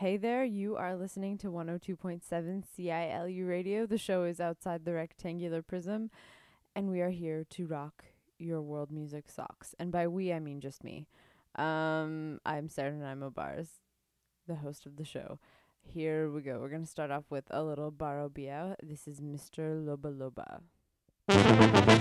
Hey there, you are listening to 102.7 CILU radio. The show is outside the rectangular prism, and we are here to rock your world music socks. And by we, I mean just me. Um, I'm Sarah Nanaimo Bars, the host of the show. Here we go. We're going to start off with a little Baro Biao. This is Mr. Loba Loba.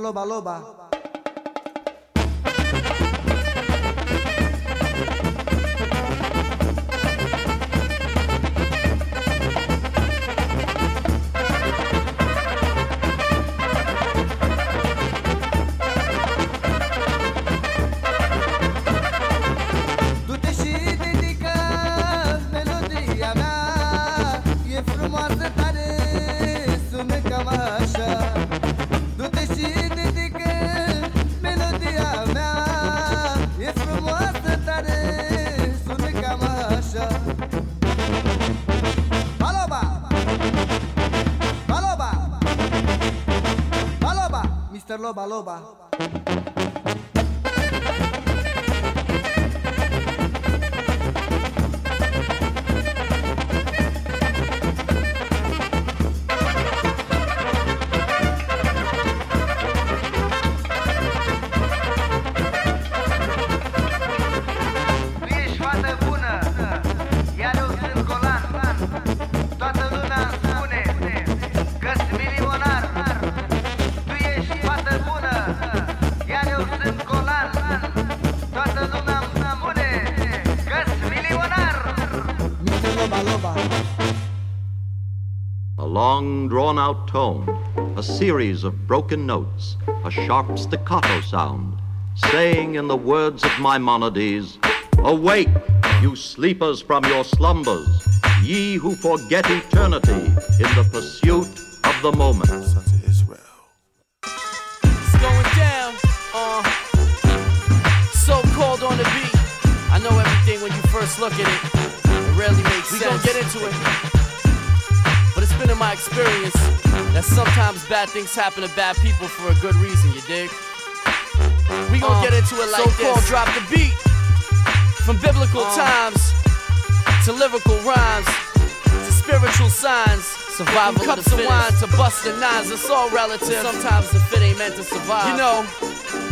loba Loba Loba tone, a series of broken notes, a sharp staccato sound, saying in the words of Maimonides, Awake, you sleepers from your slumbers, ye who forget eternity in the pursuit of the moment. Sons of Israel. It's going down. Uh, So Called on the beat. I know everything when you first look at it. It rarely makes sense. We gon' get into it. But it's been in my experience that sometimes bad things happen to bad people for a good reason, you dig? We gon' uh, get into it like so this. drop the beat. From biblical uh, times to lyrical rhymes to spiritual signs. Survival cups of, wine to busting nines, it's all relative. Sometimes the fit ain't meant to survive. You know,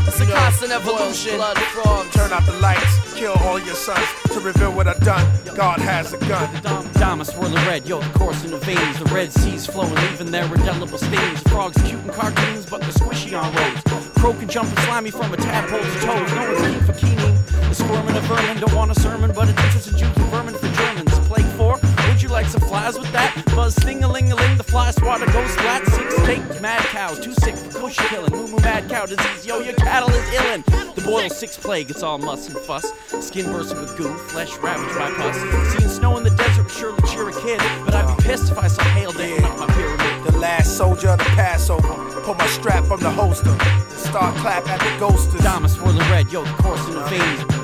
it's a constant evolution. Blood frogs. Turn out the lights, kill all your sons to reveal what I've done. God has a gun. Diamonds swirling red, yo, the course in the veins. The red seas flowing, leaving their indelible stains. Frogs cute in cartoons, but they're squishy on roads. Croaking, can jump and slimy from a tadpole's toes. No one's keen for keening. The squirming of vermin don't want a sermon, but it's interesting Jews and vermin for Germans. Plague four, like some flies with that? Buzz sting a ling a ling, the fly swatter goes flat. Six steak, mad cow, too sick for kosher killing. Moo moo mad cow disease, yo, your cattle is illin'. The boil six plague, it's all muss and fuss. Skin bursting with goo, flesh ravaged by pus. Seeing snow in the desert would surely cheer a kid, but I'd be pissed if I saw hail dangling up my pyramid. The last soldier of the Passover. Pull my strap from the holster. Start clap at the ghosters. Diamonds swirling red, yo, the course in the veins.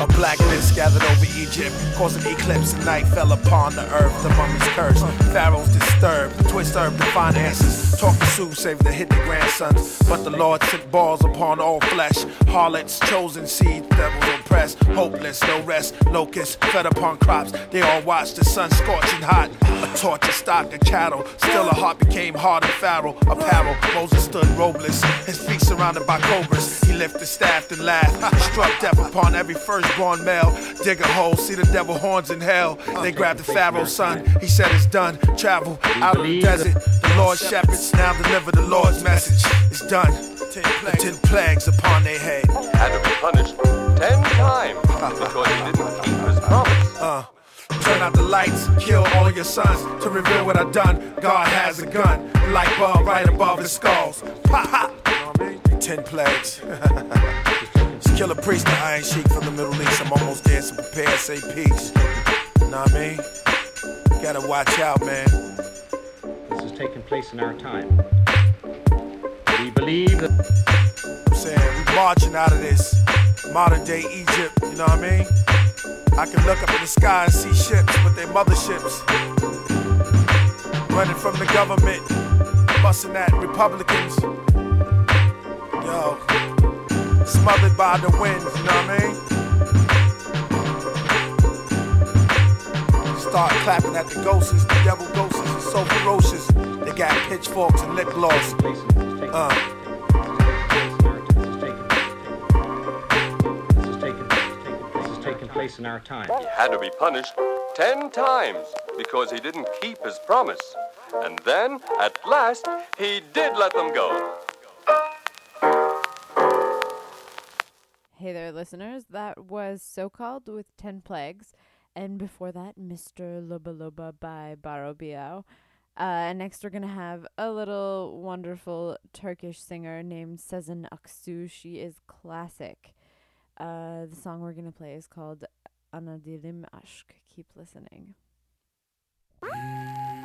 A black mist gathered over Egypt, causing eclipse. And night fell upon the earth. The mummy's curse. Pharaoh's disturbed. The twist herb the finances. Talk to Sue, save the hidden grandsons. But the Lord sent balls upon all flesh. Harlots, chosen seed, devils oppressed. Hopeless, no rest. Locusts fed upon crops. They all watched the sun scorching hot. A tortured stock of cattle. Still a heart became hard and Pharaoh. Apparel. Moses stood robeless. His feet surrounded by cobras. He lifted staff and laughed. Struck death upon every firstborn male. Dig a hole, see the devil horns in hell. They grabbed the Pharaoh's son. He said it's done. Travel out of the desert. The Lord's shepherds now deliver the Lord's message. It's done. Ten plagues, ten plagues upon their head. Had to be punished ten times because he didn't keep his promise. Uh, turn out the lights, kill all your sons. To reveal what I done, God has a gun. Light bulb right above his skulls. Pop, pop. You know what I mean? Ten plagues. Just kill a priest, the Iron Sheik from the Middle East. I'm almost there, so prepare, say peace. You know what I mean? Gotta watch out, man. This is taking place in our time. We believe that I'm saying we marching out of this modern day Egypt, you know what I mean? I can look up in the sky and see ships with their motherships running from the government, busting at Republicans. Yo, smothered by the winds, you know what I mean? Start clapping at the ghosts, the devil ghosts are so ferocious. They got pitchforks and lip gloss. Uh. In our time. He had to be punished ten times because he didn't keep his promise. And then, at last, he did let them go. Hey there, listeners. That was So Called with 10 Plagues. And before that, Mr. Loba Loba by Baro Biao. Uh, and next, we're going to have a little wonderful Turkish singer named Sezen Aksu. She is classic. Uh, the song we're going to play is called Anadilim Aşk. Keep listening.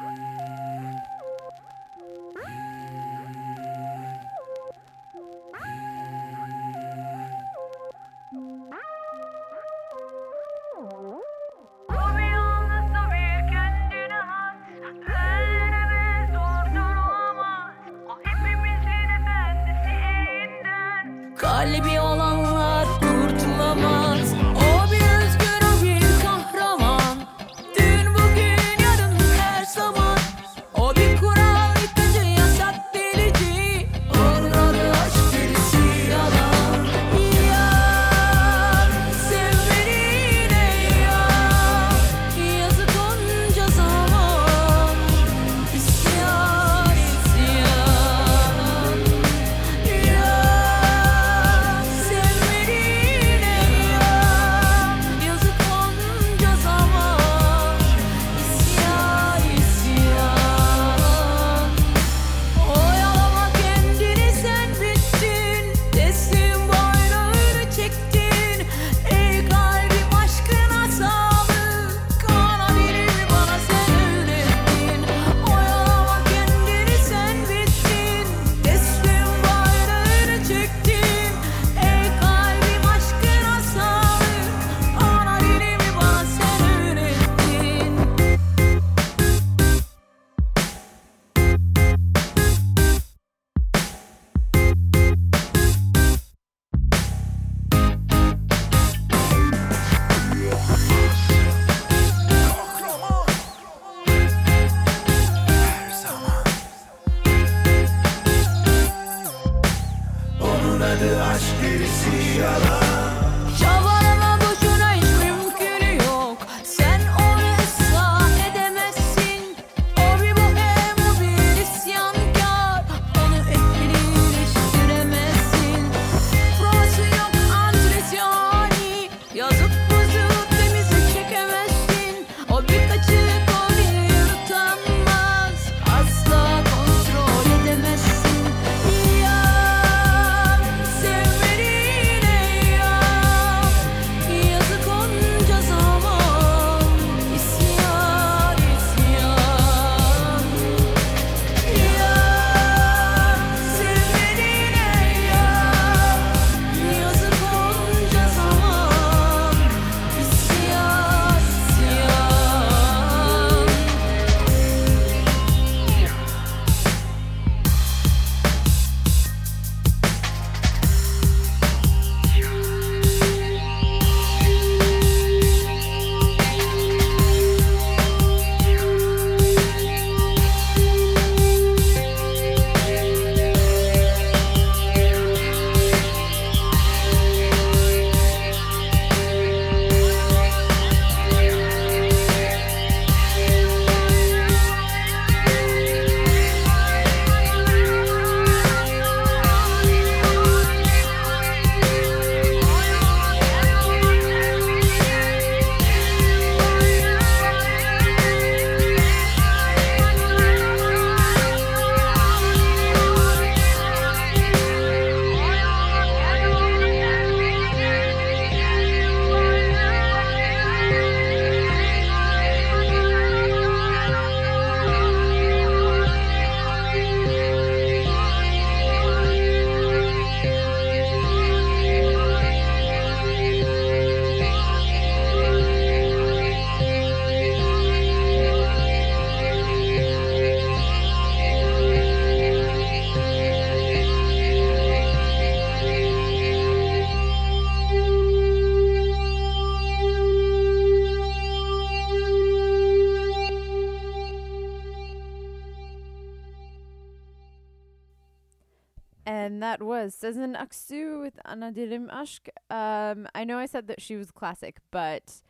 was Sezen Aksu with Anadirim Ashk. Um, I know I said that she was classic, but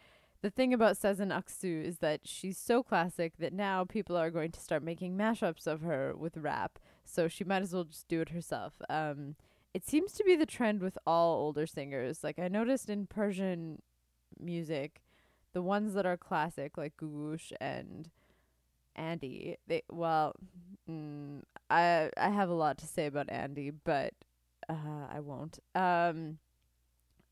the thing about Sezen Aksu is that she's so classic that now people are going to start making mashups of her with rap. So she might as well just do it herself. Um, it seems to be the trend with all older singers. Like I noticed in Persian music, the ones that are classic, like Googoosh and Andy, they well, mm, I I have a lot to say about Andy, but uh, I won't. Um,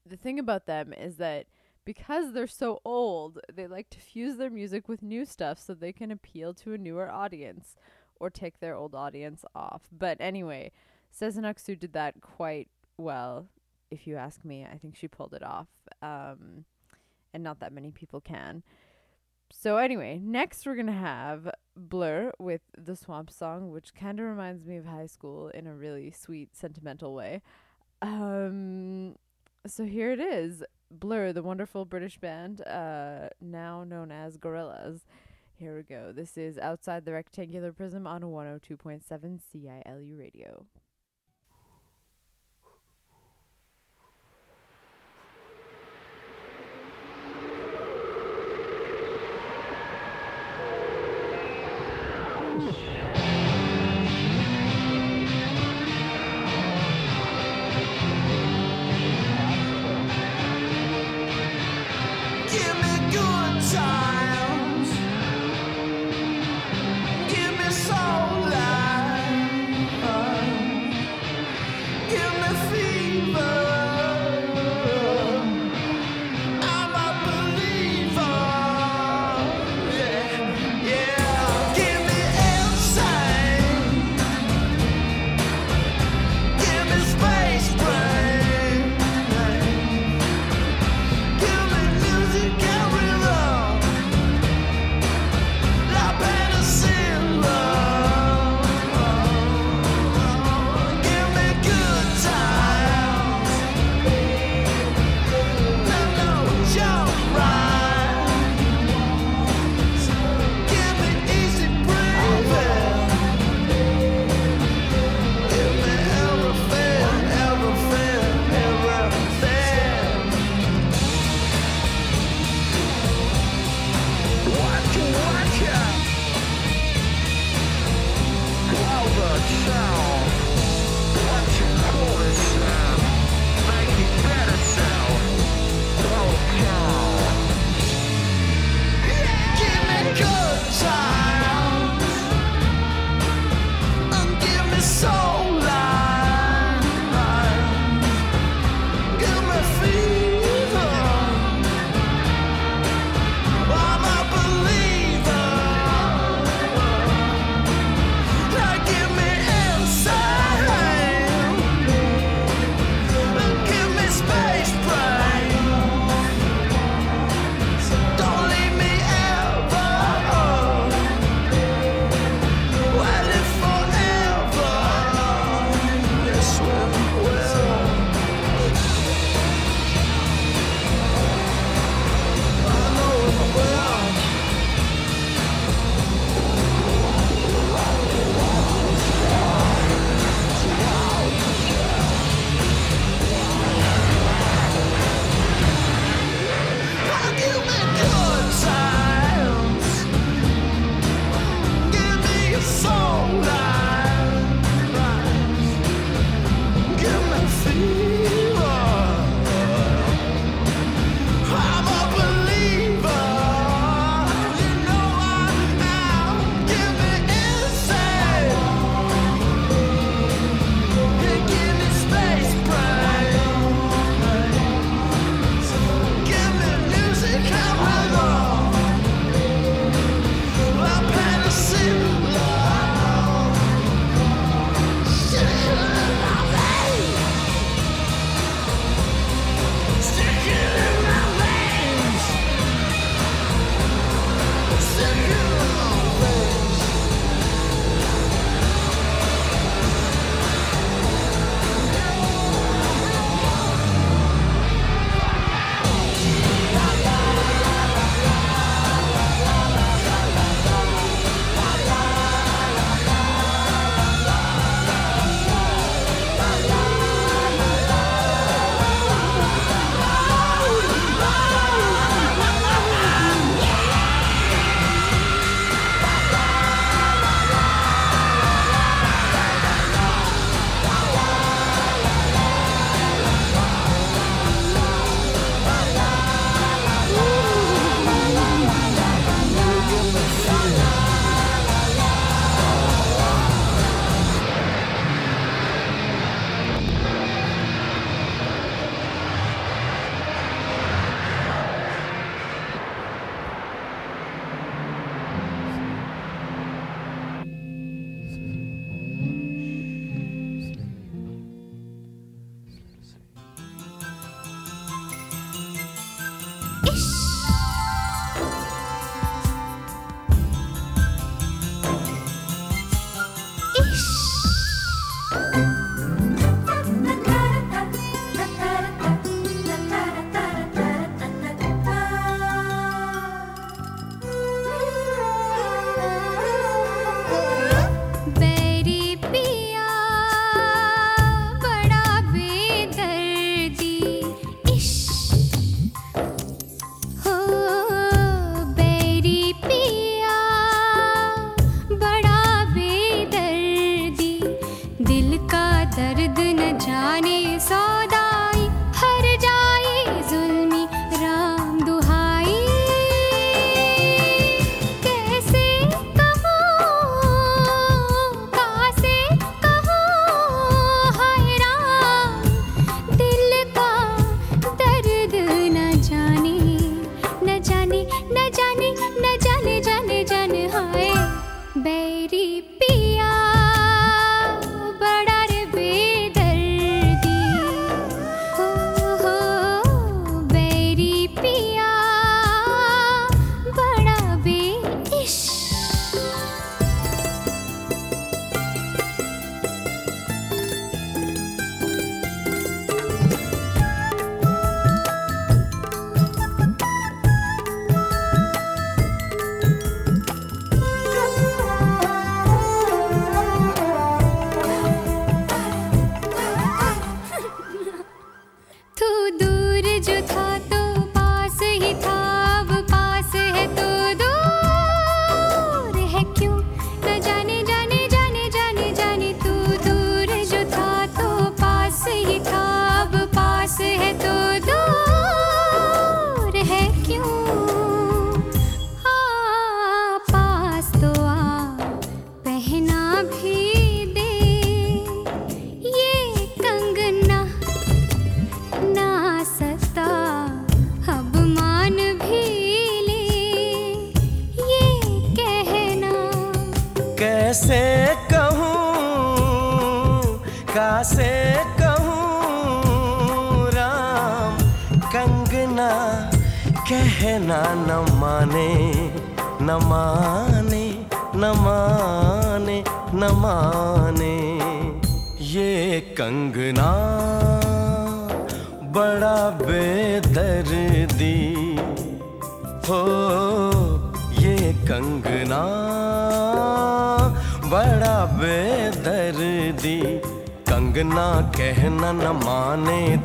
the thing about them is that because they're so old, they like to fuse their music with new stuff so they can appeal to a newer audience or take their old audience off. But anyway, Sezen Aksu did that quite well, if you ask me. I think she pulled it off, um, and not that many people can. So anyway, next we're gonna have Blur with the Swamp Song, which kind of reminds me of high school in a really sweet, sentimental way. Um, so here it is, Blur, the wonderful British band, uh, now known as Gorillaz. Here we go. This is outside the rectangular prism on 102.7 CILU radio.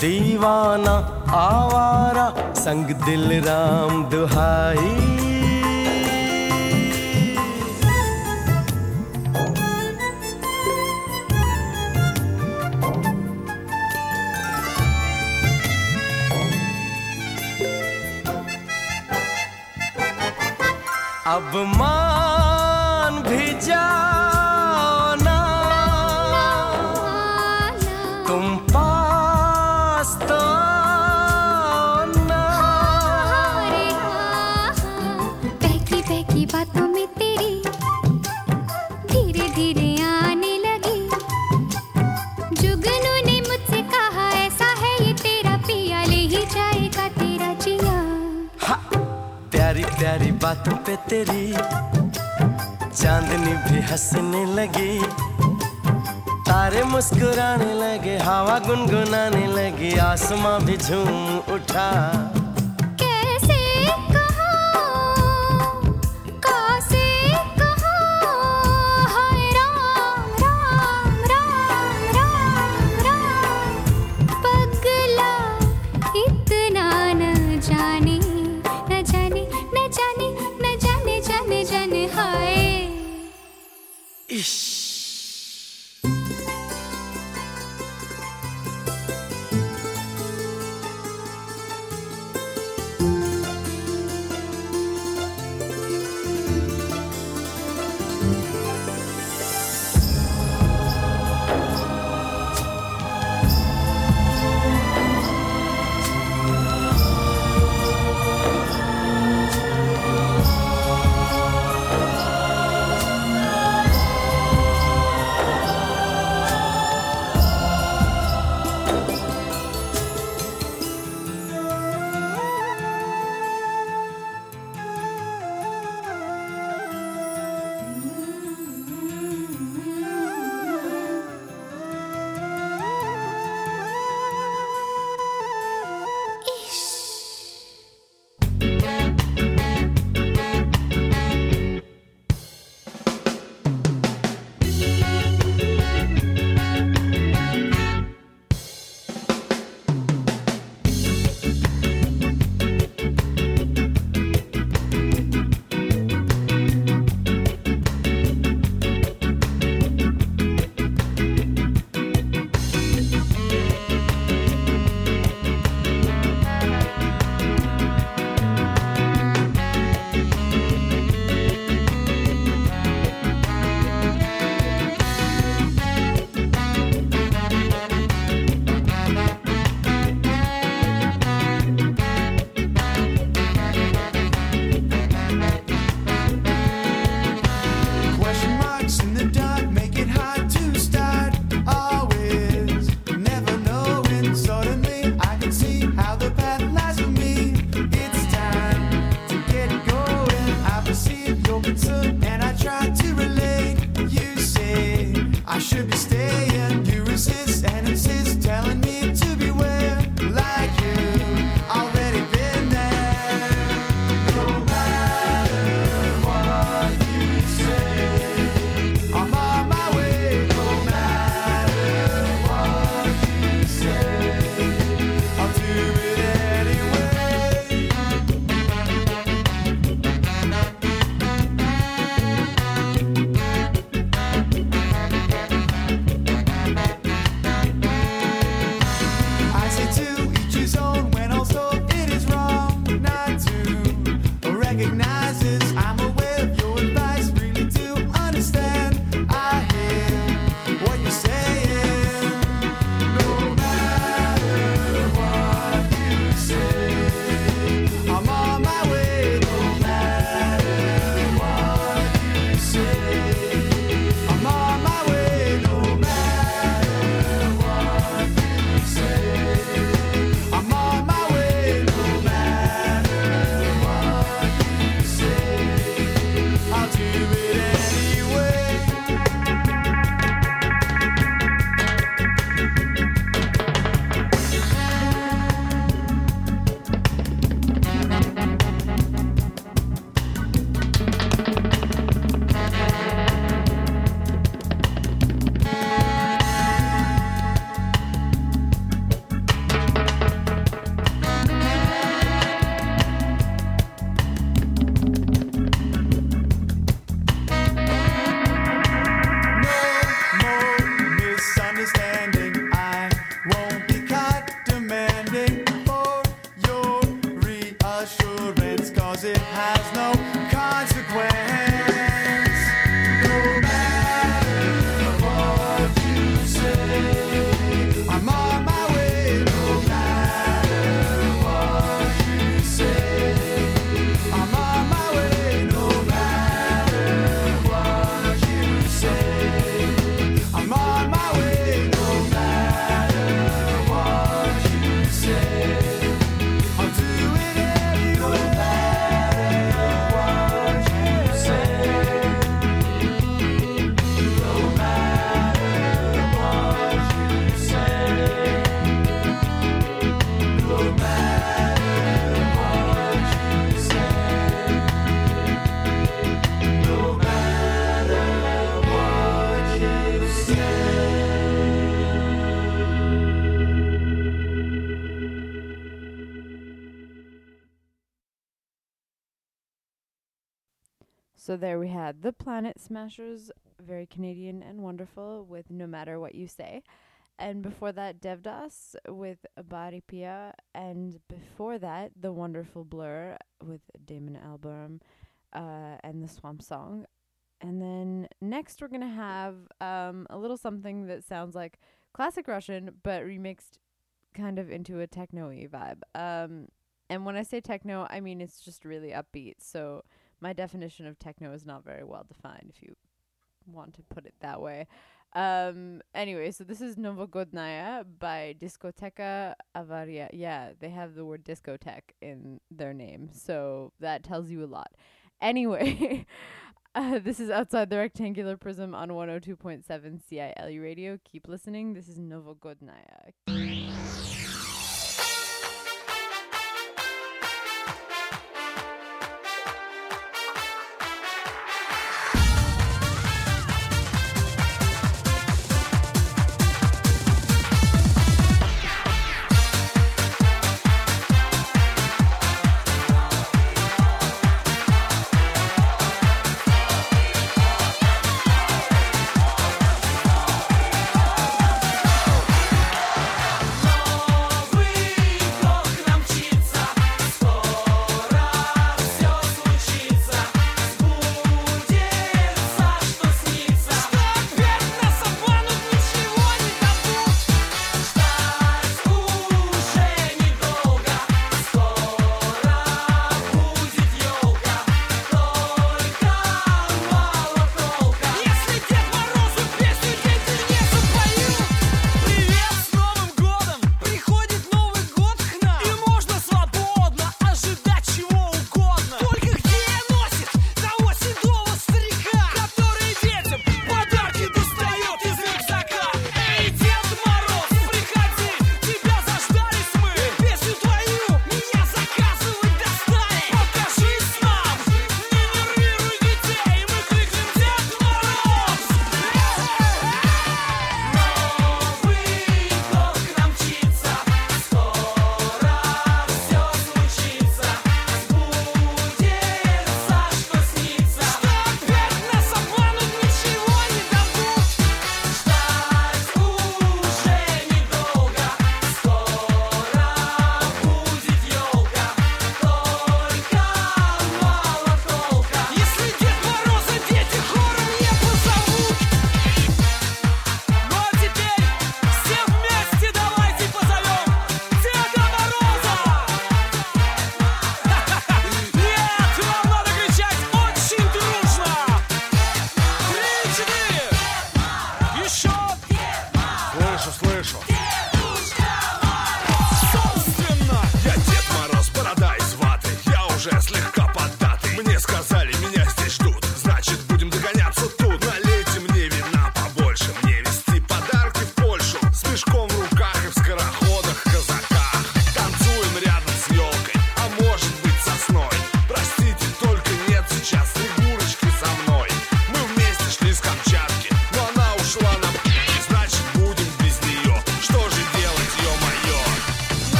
दीवाना आवारा संग दिल राम दुहाई। प्यारी बातों पे तेरी चांदनी भी हंसने लगी। तारे मुस्कुराने लगे, हवा गुनगुनाने लगी, आसमां भी झूम उठा। The Planet Smashers, very Canadian and wonderful, with No Matter What You Say. And before that, Devdas with Bairi Piya. And before that, the wonderful Blur with Damon Albarn uh, and the Swamp Song. And then next, we're going to have um, a little something that sounds like classic Russian, but remixed kind of into a techno y vibe. Um, and when I say techno, I mean it's just really upbeat. So my definition of techno is not very well defined, if you want to put it that way. Um, anyway, so this is Novogodnaya by Discoteca Avaria. Yeah, they have the word discotheque in their name, so that tells you a lot. Anyway, uh, this is Outside the Rectangular Prism on 102.7 CILU Radio. Keep listening. This is Novogodnaya.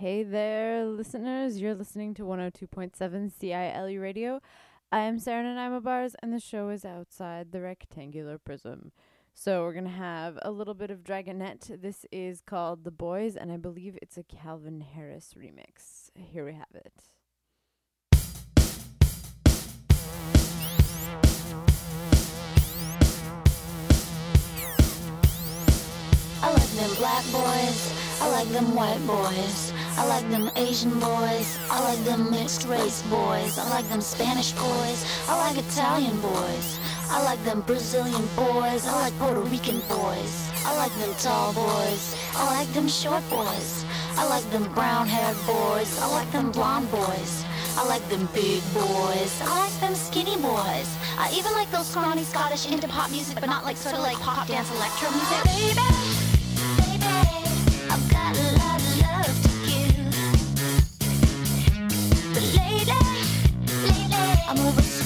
Hey there, listeners. You're listening to 102.7 CILU Radio. I am Sarah Nanaimo Bars, and the show is outside the rectangular prism. So we're going to have a little bit of Dragonette. This is called The Boys, and I believe it's a Calvin Harris remix. Here we have it. I like them black boys. I like them white boys. I like them Asian boys. I like them mixed race boys. I like them Spanish boys. I like Italian boys. I like them Brazilian boys. I like Puerto Rican boys. I like them tall boys. I like them short boys. I like them brown haired boys. I like them blonde boys. I like them big boys. I like them skinny boys. I even like those scrawny Scottish into pop music, but not like sort of like pop dance electro music. Baby, I'm over.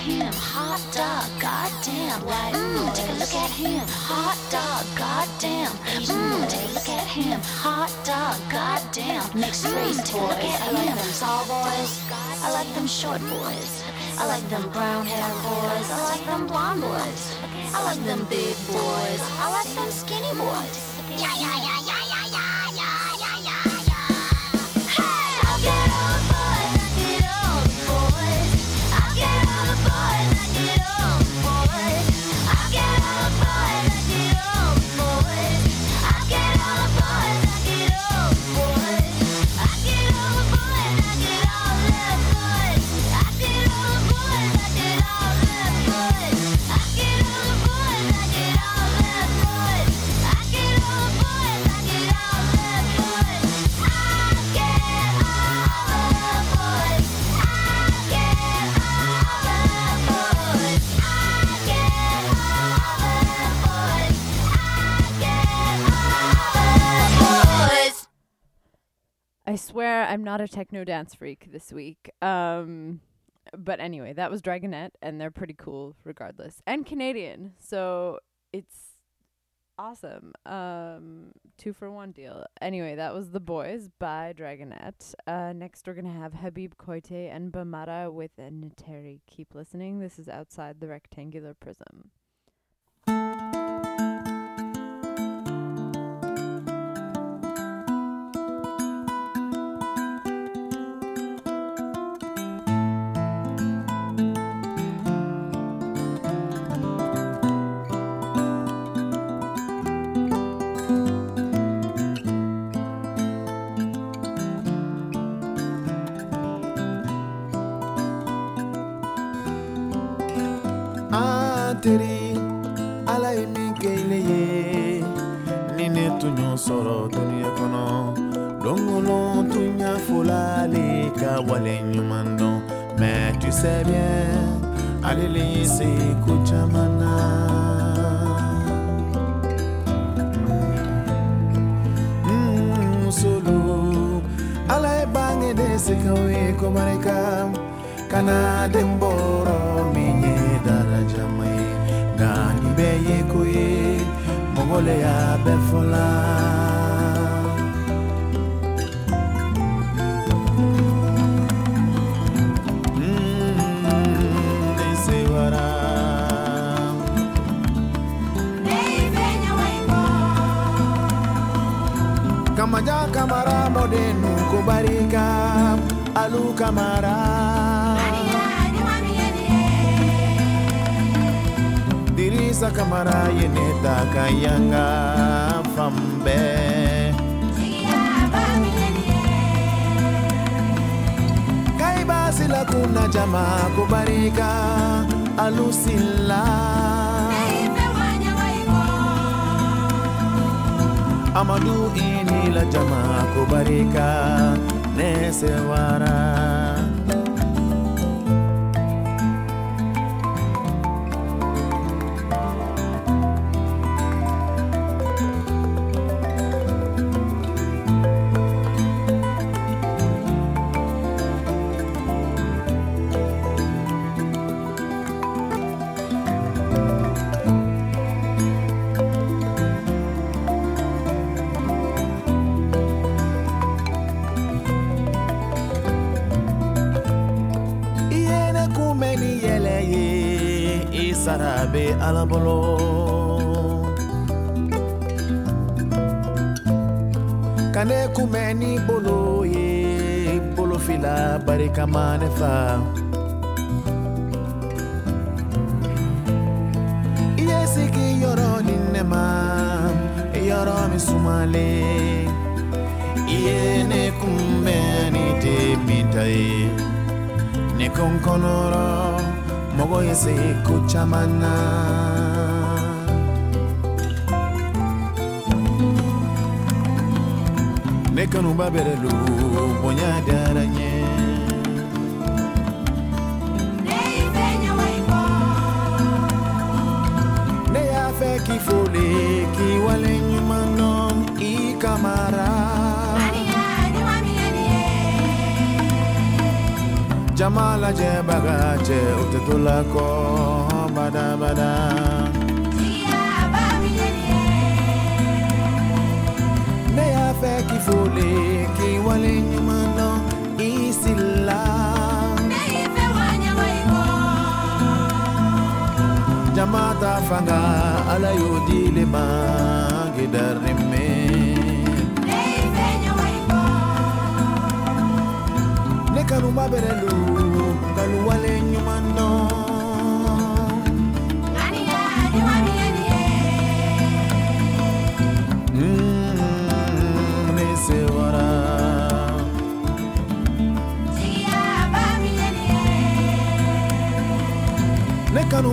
Him. Hot dog, goddamn, white. Mm, take a look at him. Hot dog, goddamn, Asian. Mm, take a look at him. Hot dog, goddamn, mixed race. Take a look at I like them tall boys. I like them short boys. I like them brown hair boys. I like them blonde boys. I like them big boys. I like them skinny boys. Yeah, yeah, yeah, yeah, I swear I'm not a techno dance freak this week. Um, but anyway, that was Dragonette, and they're pretty cool regardless, and Canadian, so it's awesome. Um, two for one deal. Anyway, that was The Boys by Dragonette. Uh, next we're gonna have Habib Koite and Bamada with N'Teri. Keep listening. This is outside the rectangular prism. Teri ala ye min kɛ ne ye. Ni ne tun y'o sɔrɔ duniya kɔnɔ don kɔnɔ tun y'a fola ale ka wale ɲuman dɔn mɛ tu sais bien ale le ye se ko caman na Mm, ala ye bange de se kaw ye komarika kana den bɔrɔ ya befola Mm. Kamaja kamara modenu kubarika alu kamara Kamara yeneta fambe Kai basila kuna jama kubarika alusila. Amadu ini la jama kubarika nesewara alabolo Kane kumeni bolo ye bolo fila barika manefa Iye siki yoro ninema yoro misumale. Iene kumeni te mitaye mogo yese kuchamana ne kanu baberelu bonya daranye ne ya fe ki fole ki wale jamala je bagaje utetula ko bada bada. Ne ya fe ki fole ki wale nyumano isila jamata fanga ala yodile mangidarime ne kanu maberelu kanu wale nyumano Mm, ne se wara. Ne kanu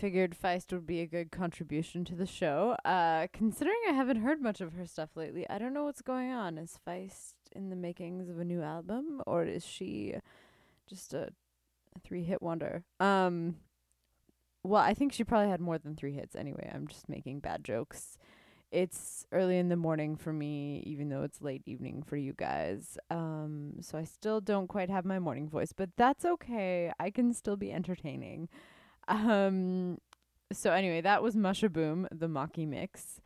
figured Feist would be a good contribution to the show. Uh, considering I haven't heard much of her stuff lately, I don't know what's going on. Is Feist in the makings of a new album, or is she just a, a three-hit wonder? Um, well, I think she probably had more than three hits. Anyway, I'm just making bad jokes. It's early in the morning for me, even though it's late evening for you guys. Um, so I still don't quite have my morning voice, but that's okay. I can still be entertaining. Um, so anyway, that was Mushaboom, the Mocky mix.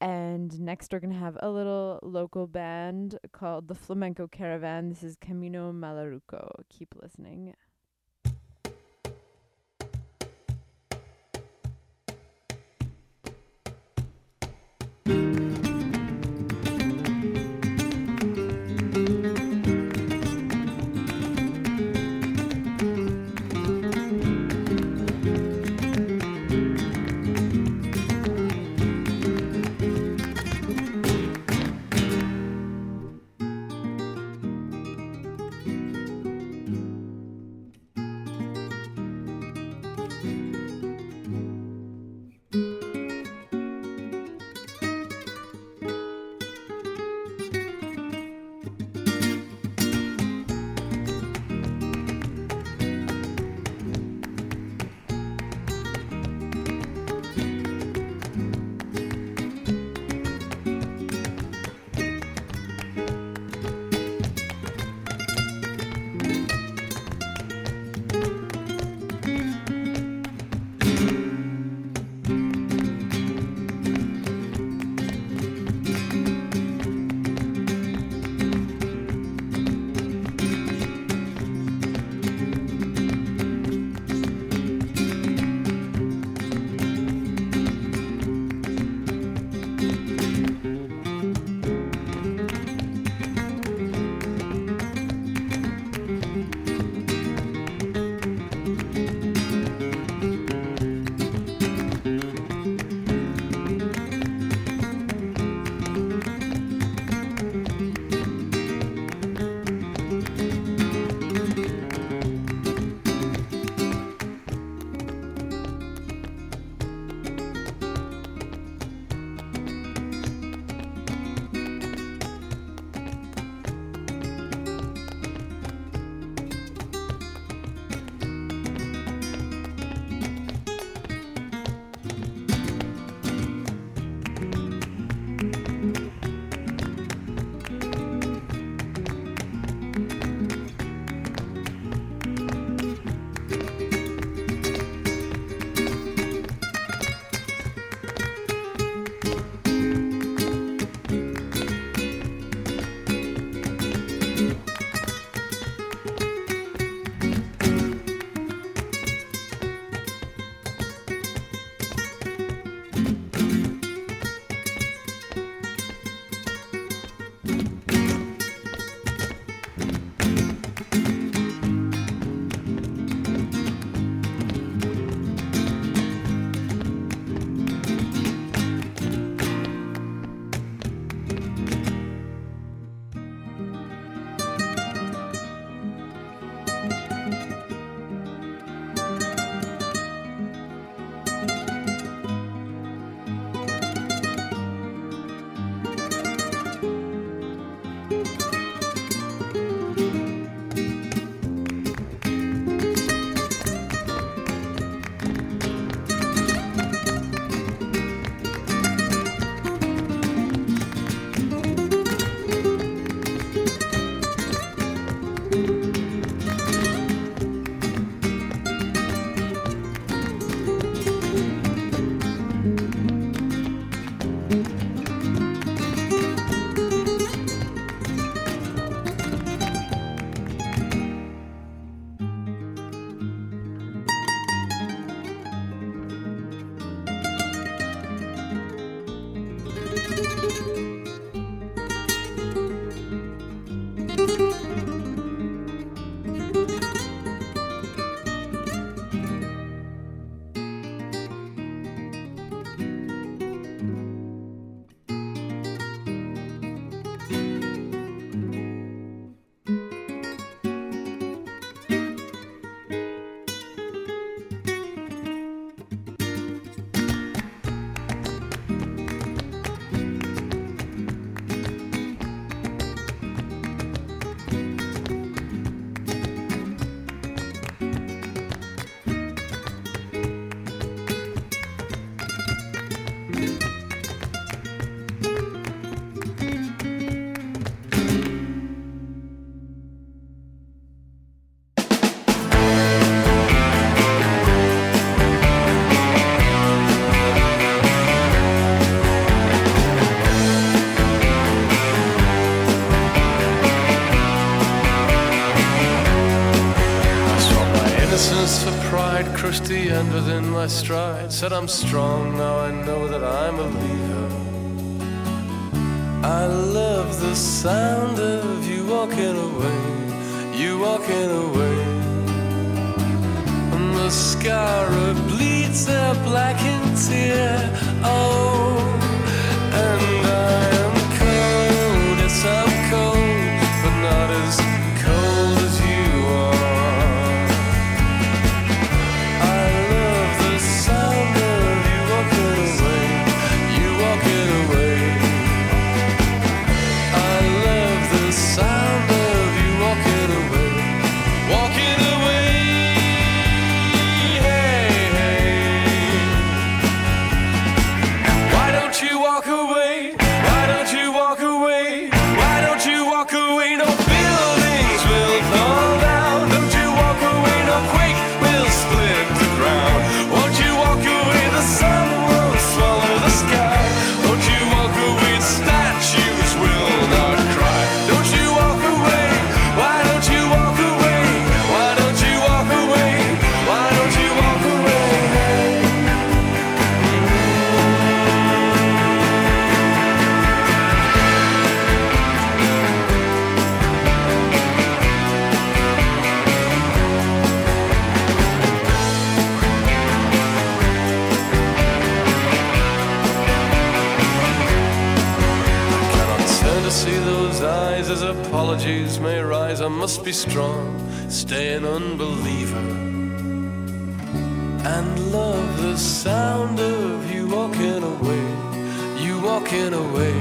And next we're gonna have a little local band called the Flamenco Caravan. This is Camino Malaruco. Keep listening. And within my stride. Said I'm strong, now I know that I'm a leader. I love the sound of you walking away, you walking away. Mascara bleeds a blackened tear. Oh, and I am cold, yes, I'm cold, be strong, stay an unbeliever, and love the sound of you walking away, you walking away.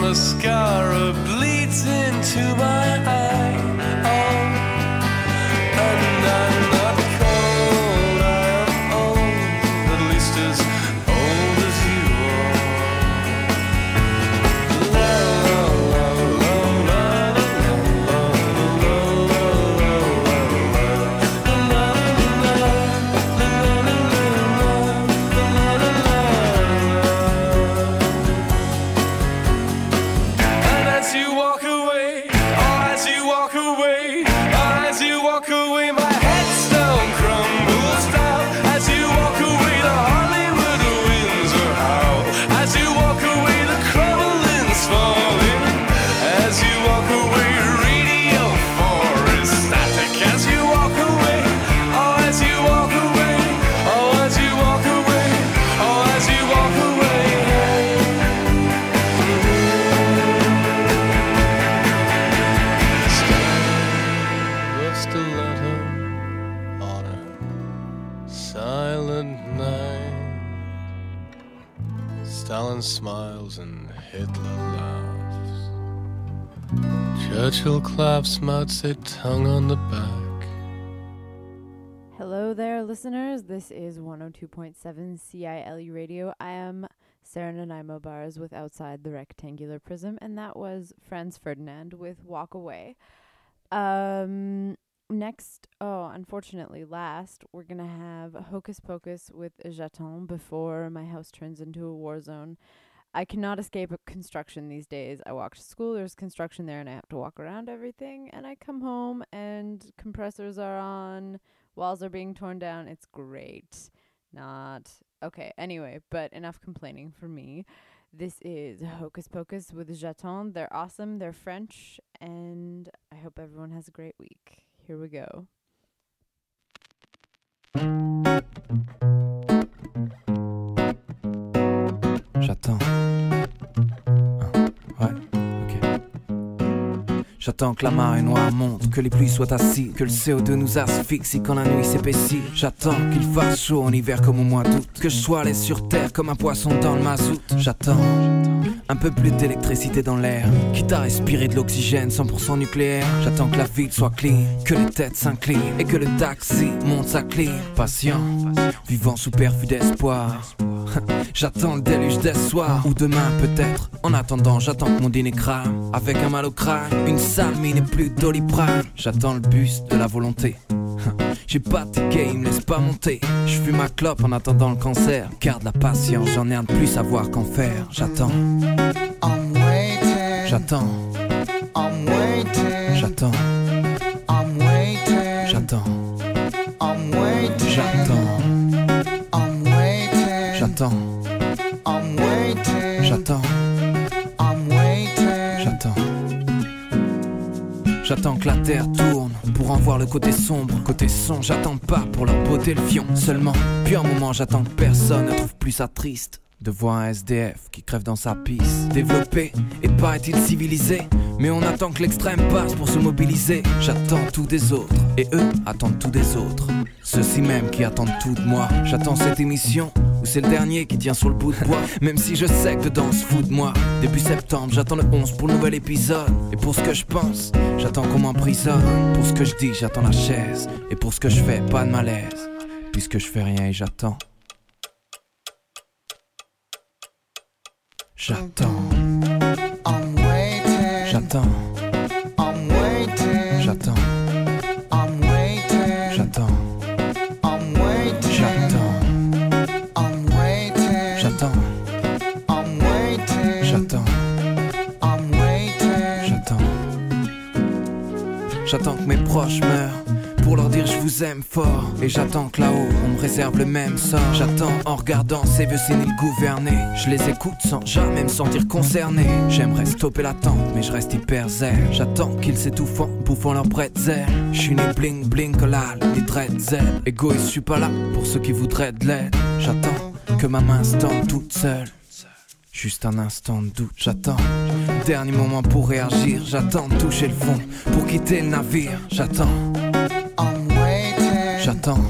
Mascara bleeds into my eye. Zedong on the back. Hello there, listeners. This is 102.7 CILU Radio. I am Sarah Nanaimo Bars with Outside the Rectangular Prism, and that was Franz Ferdinand with Walk Away. Um, next, oh, unfortunately, last, we're going to have Hocus Pocus with J'attends before my house turns into a war zone. I cannot escape a construction these days. I walk to school, there's construction there, and I have to walk around everything. And I come home, and compressors are on, walls are being torn down. It's great. Not okay. Anyway, but enough complaining for me. This is Hocus Pocus with J'attends. They're awesome. They're French, and I hope everyone has a great week. Here we go. J'attends. J'attends que la marée noire monte, que les pluies soient acides, que le CO2 nous asphyxie quand la nuit s'épaissit. J'attends qu'il fasse chaud en hiver comme au mois d'août, que je sois laisse sur terre comme un poisson dans le mazout. J'attends un peu plus d'électricité dans l'air, quitte à respirer de l'oxygène 100% nucléaire. J'attends que la ville soit clean, que les têtes s'inclinent et que le taxi monte sa clim. Patient, vivant sous perfus d'espoir. J'attends le déluge des soirs ou demain peut-être. En attendant, j'attends que mon dîner crame. Avec un mal au crâne, une sale mine et plus d'oliprane. J'attends le bus de la volonté. J'ai pas de ticket, il me laisse pas monter. Je fume ma clope en attendant le cancer. Garde la patience, j'en ai un de plus savoir qu'en faire. J'attends. J'attends. J'attends. J'attends. I'm waiting. J'attends, I'm waiting. J'attends, j'attends, j'attends. J'attends que la terre tourne pour en voir le côté sombre. Côté son, j'attends pas pour leur beauté le fion. Seulement, puis un moment, j'attends que personne ne trouve plus ça triste. De voir un SDF qui crève dans sa piste. Développé et paraît-il civilisé? Mais on attend que l'extrême passe pour se mobiliser. J'attends tout des autres et eux attendent tout des autres. Ceux-ci même qui attendent tout de moi. J'attends cette émission c'est le dernier qui tient sur le bout de bois. Même si je sais que dedans se fout de moi. Début septembre, j'attends le 11 pour le nouvel épisode. Et pour ce que je pense, j'attends qu'on m'emprisonne. Pour ce que je dis, j'attends la chaise. Et pour ce que je fais, pas de malaise. Puisque je fais rien et j'attends. J'attends, I'm waiting. j'attends, J'attends que mes proches meurent pour leur dire je vous aime fort. Et j'attends que là-haut on me réserve le même sort. J'attends en regardant ces vieux séniles gouverner. Je les écoute sans jamais me sentir concerné. J'aimerais stopper l'attente, mais je reste hyper zen. J'attends qu'ils s'étouffent en bouffant leur bretzel. Je suis né bling bling collal, ni dreadzel. Égoïste, je suis pas là pour ceux qui voudraient de l'aide. J'attends que ma main se toute seule. Juste un instant de doute, j'attends. Dernier moment pour réagir, j'attends de toucher le fond. Pour quitter le navire. J'attends, j'attends,